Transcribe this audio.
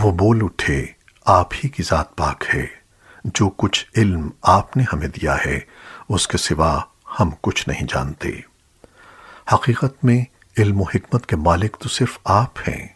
وہ بول اٹھے، آپ ہی کی ذات پاک ہے، جو کچھ علم آپ نے ہمیں دیا ہے، اس کے سوا ہم کچھ نہیں جانتے۔ حقیقت میں علم و حکمت کے مالک تو صرف آپ ہیں۔